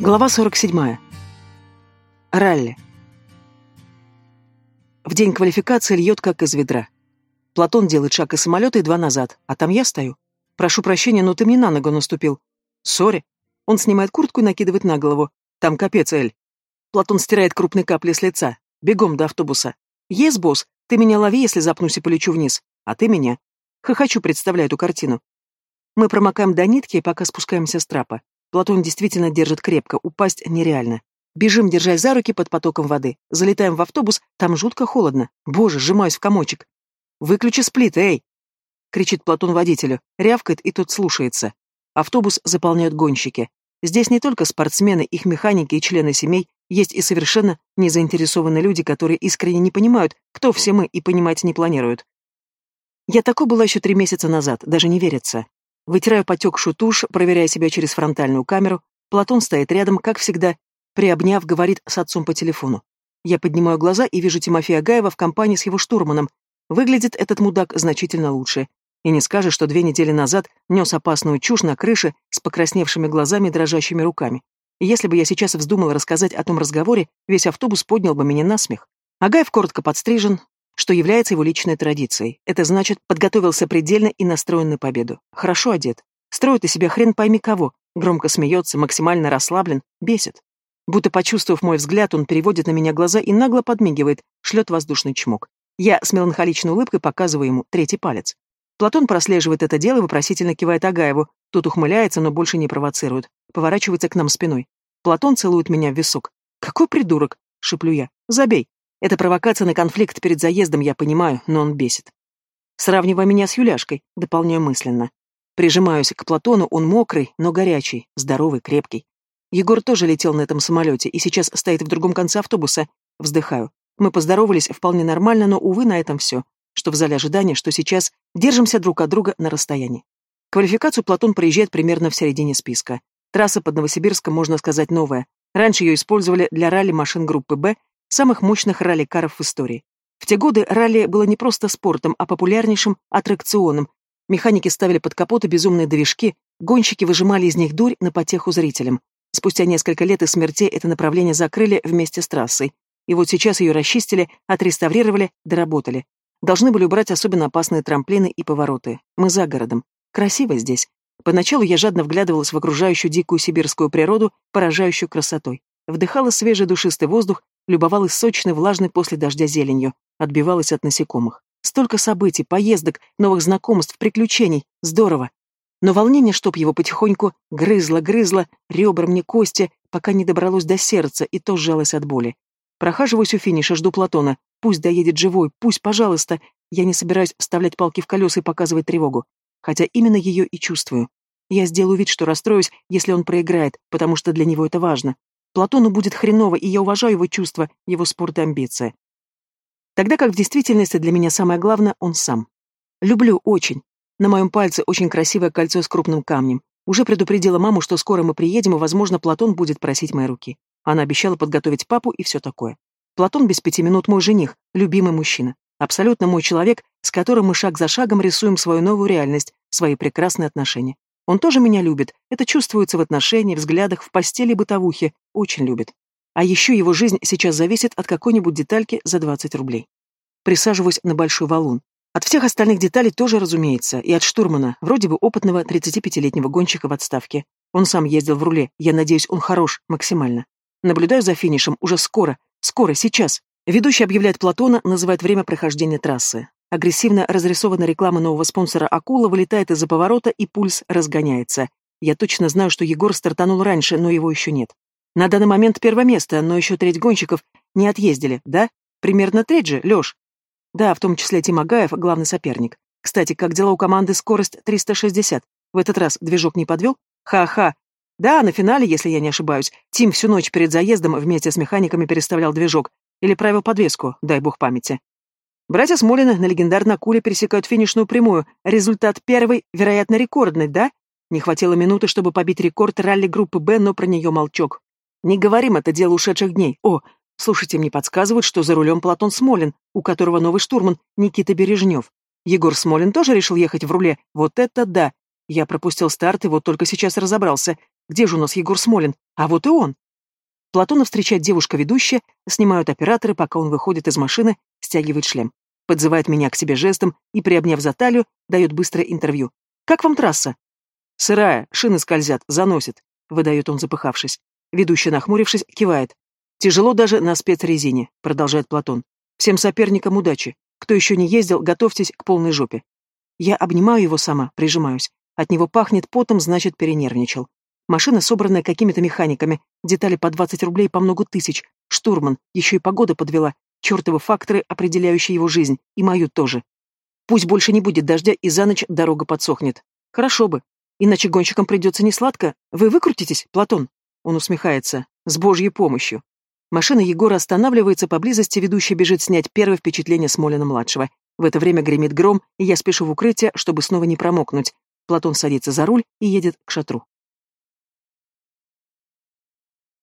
Глава 47. Ралли. В день квалификации льет как из ведра. Платон делает шаг из самолета и два назад, а там я стою. Прошу прощения, но ты мне на ногу наступил. Sorry. Он снимает куртку и накидывает на голову. Там капец, Эль. Платон стирает крупные капли с лица. Бегом до автобуса. Yes, boss, ты меня лови, если запнусь и полечу вниз. А ты меня. Хохочу, представляю эту картину. Мы промокаем до нитки пока спускаемся с трапа. Платон действительно держит крепко, упасть нереально. Бежим, держась за руки под потоком воды. Залетаем в автобус, там жутко холодно. Боже, сжимаюсь в комочек. «Выключи сплит, эй!» — кричит Платон водителю. Рявкает, и тот слушается. Автобус заполняют гонщики. Здесь не только спортсмены, их механики и члены семей, есть и совершенно незаинтересованные люди, которые искренне не понимают, кто все мы и понимать не планируют. Я такой была еще три месяца назад, даже не верится. Вытираю потекшую тушь, проверяя себя через фронтальную камеру. Платон стоит рядом, как всегда, приобняв, говорит с отцом по телефону. Я поднимаю глаза и вижу Тимофея Агаева в компании с его штурманом. Выглядит этот мудак значительно лучше. И не скажешь, что две недели назад нес опасную чушь на крыше с покрасневшими глазами и дрожащими руками. Если бы я сейчас вздумала рассказать о том разговоре, весь автобус поднял бы меня на смех. Агаев коротко подстрижен, что является его личной традицией. Это значит, подготовился предельно и настроен на победу. Хорошо одет. Строит из себя хрен пойми кого. Громко смеется, максимально расслаблен, бесит. Будто почувствовав мой взгляд, он переводит на меня глаза и нагло подмигивает, шлет воздушный чмок. Я с меланхоличной улыбкой показываю ему третий палец. Платон прослеживает это дело и вопросительно кивает Агаеву. Тут ухмыляется, но больше не провоцирует. Поворачивается к нам спиной. Платон целует меня в висок. «Какой придурок!» — шеплю я. «Забей!» Это провокация на конфликт перед заездом, я понимаю, но он бесит. Сравнивая меня с Юляшкой, дополняю мысленно. Прижимаюсь к Платону, он мокрый, но горячий, здоровый, крепкий. Егор тоже летел на этом самолете и сейчас стоит в другом конце автобуса. Вздыхаю. Мы поздоровались вполне нормально, но, увы, на этом все. Что в зале ожидания, что сейчас держимся друг от друга на расстоянии. Квалификацию Платон проезжает примерно в середине списка. Трасса под Новосибирском, можно сказать, новая. Раньше ее использовали для ралли машин группы «Б», самых мощных ралли-каров в истории. В те годы ралли было не просто спортом, а популярнейшим аттракционом. Механики ставили под капоты безумные движки, гонщики выжимали из них дурь на потеху зрителям. Спустя несколько лет и смертей это направление закрыли вместе с трассой. И вот сейчас ее расчистили, отреставрировали, доработали. Должны были убрать особенно опасные трамплины и повороты. Мы за городом. Красиво здесь. Поначалу я жадно вглядывалась в окружающую дикую сибирскую природу, поражающую красотой. Вдыхала свежий душистый воздух, любовалась сочной, влажной после дождя зеленью, отбивалась от насекомых. Столько событий, поездок, новых знакомств, приключений. Здорово. Но волнение, чтоб его потихоньку грызло, грызло, ребра мне кости, пока не добралось до сердца, и то сжалось от боли. Прохаживаюсь у финиша, жду Платона. Пусть доедет живой, пусть, пожалуйста. Я не собираюсь вставлять палки в колеса и показывать тревогу. Хотя именно ее и чувствую. Я сделаю вид, что расстроюсь, если он проиграет, потому что для него это важно. Платону будет хреново, и я уважаю его чувства, его спорт и амбиции. Тогда как в действительности для меня самое главное — он сам. Люблю очень. На моем пальце очень красивое кольцо с крупным камнем. Уже предупредила маму, что скоро мы приедем, и, возможно, Платон будет просить моей руки. Она обещала подготовить папу и все такое. Платон без пяти минут мой жених, любимый мужчина. Абсолютно мой человек, с которым мы шаг за шагом рисуем свою новую реальность, свои прекрасные отношения. Он тоже меня любит. Это чувствуется в отношении, взглядах, в постели бытовухе. Очень любит. А еще его жизнь сейчас зависит от какой-нибудь детальки за 20 рублей. Присаживаюсь на большой валун. От всех остальных деталей тоже, разумеется, и от штурмана, вроде бы опытного 35-летнего гонщика в отставке. Он сам ездил в руле, я надеюсь, он хорош, максимально. Наблюдаю за финишем, уже скоро, скоро, сейчас. Ведущий объявляет Платона, называет время прохождения трассы. Агрессивно разрисованная реклама нового спонсора «Акула» вылетает из-за поворота, и пульс разгоняется. Я точно знаю, что Егор стартанул раньше, но его еще нет. На данный момент первое место, но еще треть гонщиков не отъездили, да? Примерно треть же, Леш? Да, в том числе Тим Агаев, главный соперник. Кстати, как дела у команды скорость 360? В этот раз движок не подвел? Ха-ха. Да, на финале, если я не ошибаюсь, Тим всю ночь перед заездом вместе с механиками переставлял движок. Или правил подвеску, дай бог памяти. Братья Смолины на легендарной акуле пересекают финишную прямую. Результат первый, вероятно, рекордный, да? Не хватило минуты, чтобы побить рекорд ралли группы «Б», но про нее молчок. Не говорим, это дело ушедших дней. О, слушайте, мне подсказывают, что за рулем Платон Смолин, у которого новый штурман Никита Бережнев. Егор Смолин тоже решил ехать в руле. Вот это да! Я пропустил старт и вот только сейчас разобрался. Где же у нас Егор Смолин? А вот и он. Платона встречает девушка-ведущая, снимают операторы, пока он выходит из машины, стягивает шлем. Подзывает меня к себе жестом и, приобняв за талию, дает быстрое интервью. «Как вам трасса?» «Сырая, шины скользят, заносит», — выдает он, запыхавшись. Ведущий, нахмурившись, кивает. «Тяжело даже на спецрезине», — продолжает Платон. «Всем соперникам удачи. Кто еще не ездил, готовьтесь к полной жопе». Я обнимаю его сама, прижимаюсь. От него пахнет потом, значит, перенервничал. Машина, собранная какими-то механиками, детали по 20 рублей по много тысяч. Штурман, еще и погода подвела. Чертовы факторы, определяющие его жизнь, и мою тоже. Пусть больше не будет дождя, и за ночь дорога подсохнет. Хорошо бы. Иначе гонщикам придется несладко. Вы выкрутитесь, Платон? Он усмехается. С божьей помощью. Машина Егора останавливается поблизости, ведущий бежит снять первое впечатление Смолина-младшего. В это время гремит гром, и я спешу в укрытие, чтобы снова не промокнуть. Платон садится за руль и едет к шатру.